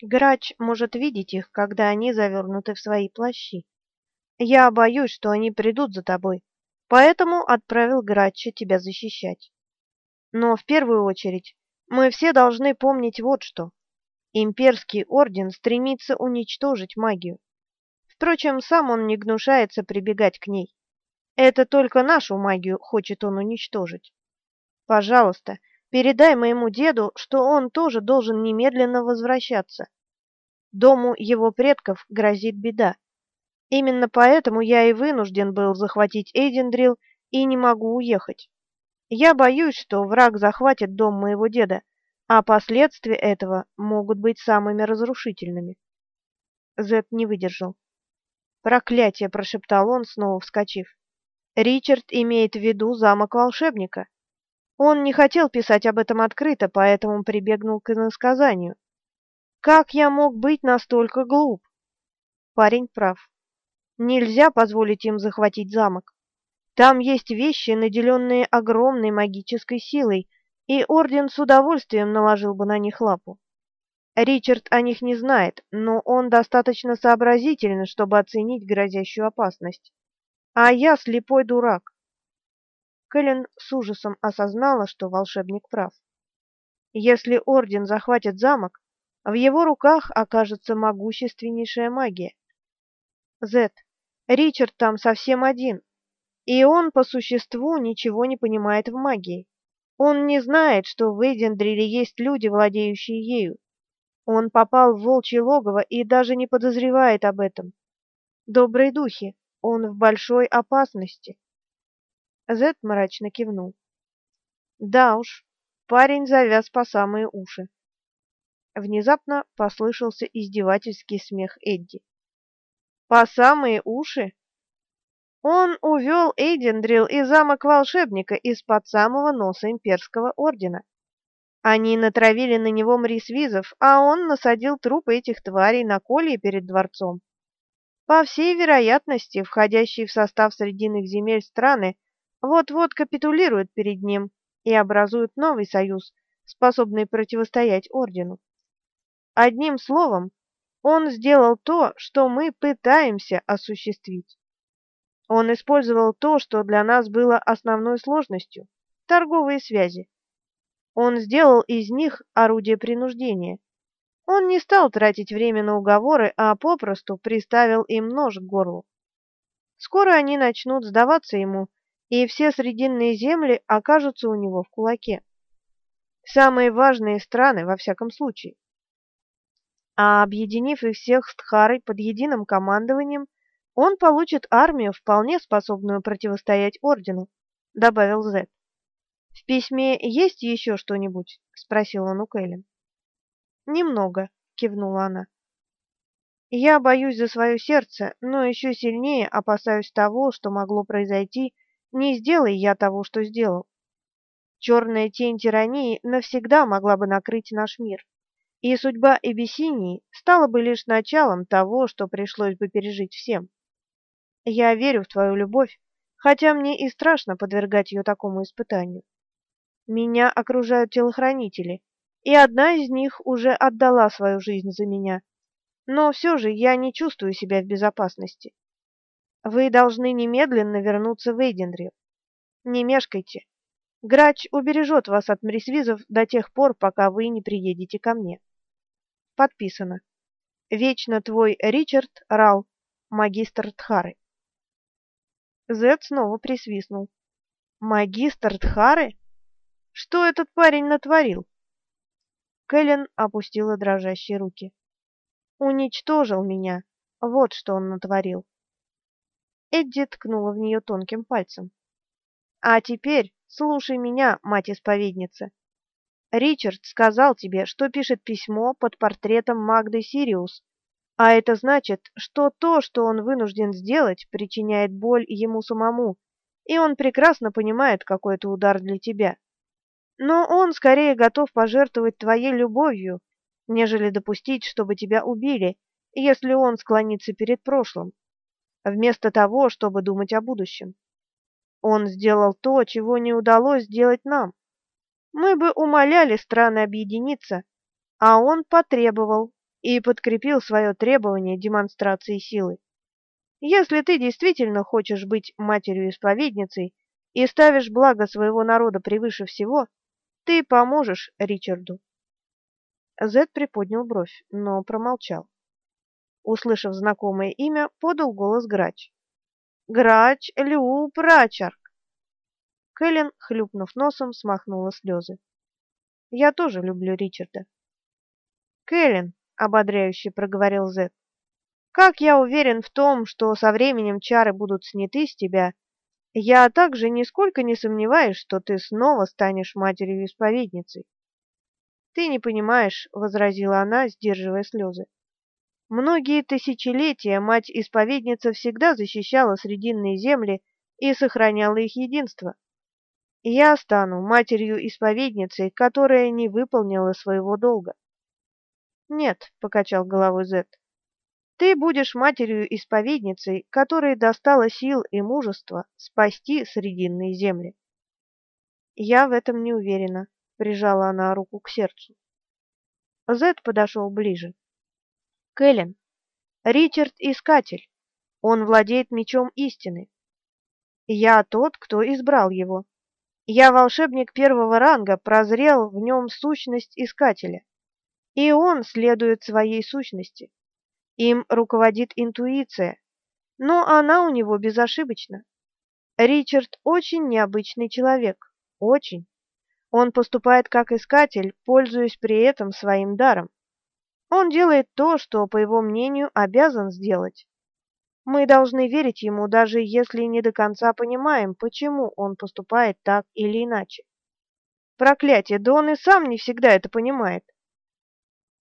Грач может видеть их, когда они завернуты в свои плащи. Я боюсь, что они придут за тобой, поэтому отправил Грача тебя защищать. Но в первую очередь мы все должны помнить вот что. Имперский орден стремится уничтожить магию. Впрочем, сам он не гнушается прибегать к ней. Это только нашу магию хочет он уничтожить. Пожалуйста, передай моему деду, что он тоже должен немедленно возвращаться. Дому его предков грозит беда. Именно поэтому я и вынужден был захватить Эйдендрил и не могу уехать. Я боюсь, что враг захватит дом моего деда, а последствия этого могут быть самыми разрушительными. Зет не выдержал. «Проклятие!» — прошептал он, снова вскочив. «Ричард имеет в виду замок волшебника. Он не хотел писать об этом открыто, поэтому прибегнул к иносказанию. Как я мог быть настолько глуп?» Парень прав. Нельзя позволить им захватить замок. Там есть вещи, наделенные огромной магической силой, и Орден с удовольствием наложил бы на них лапу. Ричард о них не знает, но он достаточно сообразительный, чтобы оценить грозящую опасность. А я слепой дурак. Кэлен с ужасом осознала, что волшебник прав. Если Орден захватит замок, в его руках окажется могущественнейшая магия. Зет, Ричард там совсем один, и он по существу ничего не понимает в магии. Он не знает, что в Эйдендриле есть люди, владеющие ею. Он попал в волчье логово и даже не подозревает об этом. Добрые духи, он в большой опасности. Зет мрачно кивнул. Да уж, парень завяз по самые уши. Внезапно послышался издевательский смех Эдди. По самые уши? Он увел Эйдендрил и замок волшебника из-под самого носа имперского ордена. Они натравили на него мрисвизов, а он насадил трупы этих тварей на колье перед дворцом. По всей вероятности, входящие в состав срединных земель страны вот-вот капитулируют перед ним и образуют новый союз, способный противостоять ордену. Одним словом, он сделал то, что мы пытаемся осуществить. Он использовал то, что для нас было основной сложностью – торговые связи. Он сделал из них орудие принуждения. Он не стал тратить время на уговоры, а попросту приставил им нож к горлу. Скоро они начнут сдаваться ему, и все срединные земли окажутся у него в кулаке. Самые важные страны, во всяком случае. А объединив их всех с Тхарой под единым командованием, он получит армию, вполне способную противостоять ордену, добавил Зет. В письме есть еще что-нибудь? спросил он у Кэлен. Немного, кивнула она. Я боюсь за свое сердце, но еще сильнее опасаюсь того, что могло произойти, не сделай я того, что сделал. Черная тень тирании навсегда могла бы накрыть наш мир, и судьба Эбиссинии стала бы лишь началом того, что пришлось бы пережить всем. Я верю в твою любовь, хотя мне и страшно подвергать ее такому испытанию. Меня окружают телохранители, и одна из них уже отдала свою жизнь за меня. Но все же я не чувствую себя в безопасности. Вы должны немедленно вернуться в Эйдендрил. Не мешкайте. Грач убережет вас от мрисвизов до тех пор, пока вы не приедете ко мне. Подписано. Вечно твой Ричард Рал, магистр Тхары. Зед снова присвистнул. «Магистр Тхары? Что этот парень натворил?» Кэлен опустила дрожащие руки. «Уничтожил меня. Вот что он натворил». Эдди ткнула в нее тонким пальцем. «А теперь слушай меня, мать-исповедница. Ричард сказал тебе, что пишет письмо под портретом Магды Сириус, а это значит, что то, что он вынужден сделать, причиняет боль ему самому, и он прекрасно понимает, какой это удар для тебя. Но он скорее готов пожертвовать твоей любовью, нежели допустить, чтобы тебя убили, если он склонится перед прошлым, вместо того, чтобы думать о будущем. Он сделал то, чего не удалось сделать нам. Мы бы умоляли страны объединиться, а он потребовал, и подкрепил свое требование демонстрацией силы. Если ты действительно хочешь быть матерью-исповедницей и ставишь благо своего народа превыше всего, ты поможешь Ричарду. Зед приподнял бровь, но промолчал. Услышав знакомое имя, подал голос Грач. «Грач Лю Прачарк!» Кэлен, хлюпнув носом, смахнула слезы. «Я тоже люблю Ричарда». «Кэлен», — ободряюще проговорил Зед, — «как я уверен в том, что со временем чары будут сняты с тебя, я также нисколько не сомневаюсь, что ты снова станешь матерью-исповедницей». «Ты не понимаешь», — возразила она, сдерживая слезы. Многие тысячелетия мать-исповедница всегда защищала срединные земли и сохраняла их единство. Я стану матерью-исповедницей, которая не выполнила своего долга. Нет, покачал головой Зет. Ты будешь матерью-исповедницей, которой достало сил и мужества спасти срединные земли. Я в этом не уверена, прижала она руку к сердцу. Зет подошел ближе. Кэлен. Ричард – искатель. Он владеет мечом истины. Я тот, кто избрал его. Я волшебник первого ранга, прозрел в нем сущность искателя. И он следует своей сущности. Им руководит интуиция, но она у него безошибочна. Ричард очень необычный человек, очень. Он поступает как искатель, пользуясь при этом своим даром. Он делает то, что, по его мнению, обязан сделать. Мы должны верить ему, даже если не до конца понимаем, почему он поступает так или иначе. Проклятие, да он и сам не всегда это понимает.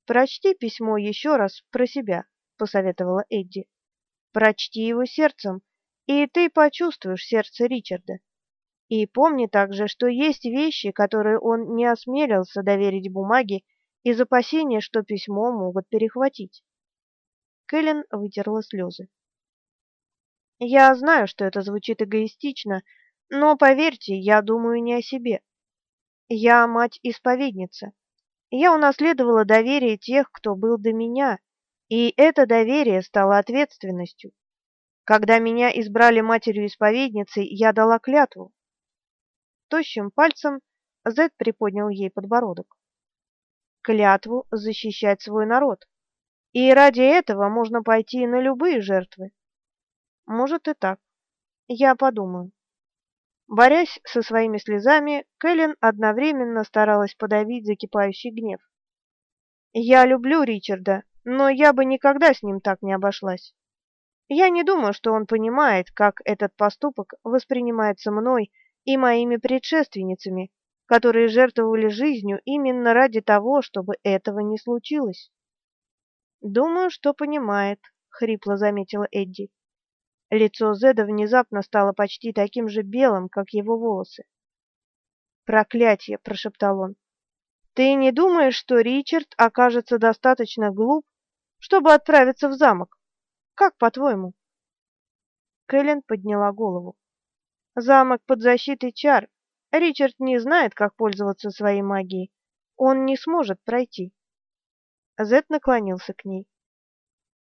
Прочти письмо еще раз про себя, посоветовала Эдди. Прочти его сердцем, и ты почувствуешь сердце Ричарда. И помни также, что есть вещи, которые он не осмелился доверить бумаге из опасения, что письмо могут перехватить. Кэлен вытерла слезы. Я знаю, что это звучит эгоистично, но поверьте, я думаю не о себе. Я мать-исповедница. Я унаследовала доверие тех, кто был до меня, и это доверие стало ответственностью. Когда меня избрали матерью-исповедницей, я дала клятву. Тощим пальцем Зед приподнял ей подбородок клятву защищать свой народ. И ради этого можно пойти на любые жертвы. Может и так. Я подумаю. Борясь со своими слезами, Кэлен одновременно старалась подавить закипающий гнев. Я люблю Ричарда, но я бы никогда с ним так не обошлась. Я не думаю, что он понимает, как этот поступок воспринимается мной и моими предшественницами, которые жертвовали жизнью именно ради того, чтобы этого не случилось. Думаю, что понимает, хрипло заметила Эдди. Лицо Зеда внезапно стало почти таким же белым, как его волосы. «Проклятие!» — прошептал он. «Ты не думаешь, что Ричард окажется достаточно глуп, чтобы отправиться в замок? Как, по-твоему?» Кэлен подняла голову. «Замок под защитой чар, Ричард не знает, как пользоваться своей магией. Он не сможет пройти. Зет наклонился к ней.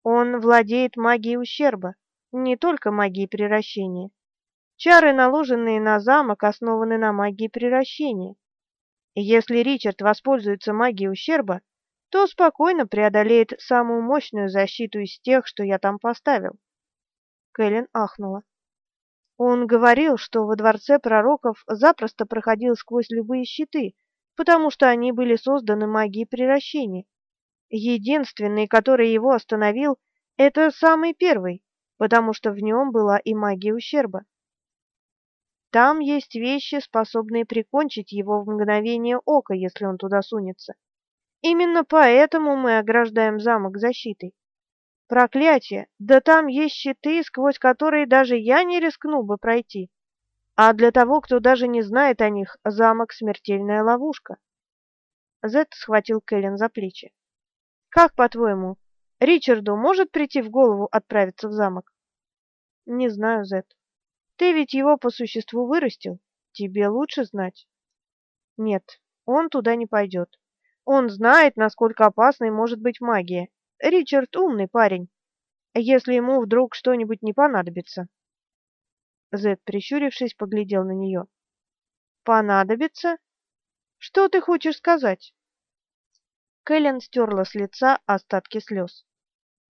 Он владеет магией ущерба, не только магией приращения. Чары, наложенные на замок, основаны на магии приращения. И если Ричард воспользуется магией ущерба, то спокойно преодолеет самую мощную защиту из тех, что я там поставил. Кэлен ахнула. Он говорил, что во дворце пророков запросто проходил сквозь любые щиты, потому что они были созданы магией приращения. Единственный, который его остановил, это самый первый, потому что в нем была и магия ущерба. Там есть вещи, способные прикончить его в мгновение ока, если он туда сунется. Именно поэтому мы ограждаем замок защитой. Проклятие! Да там есть щиты, сквозь которые даже я не рискну бы пройти. А для того, кто даже не знает о них, замок — смертельная ловушка. Зет схватил Кэлен за плечи. «Как, по-твоему, Ричарду может прийти в голову отправиться в замок?» «Не знаю, Зет. Ты ведь его по существу вырастил. Тебе лучше знать». «Нет, он туда не пойдет. Он знает, насколько опасной может быть магия, Ричард умный парень, если ему вдруг что-нибудь не понадобится. Зед, прищурившись, поглядел на нее. Понадобится? Что ты хочешь сказать? Кэлен стерла с лица остатки слез.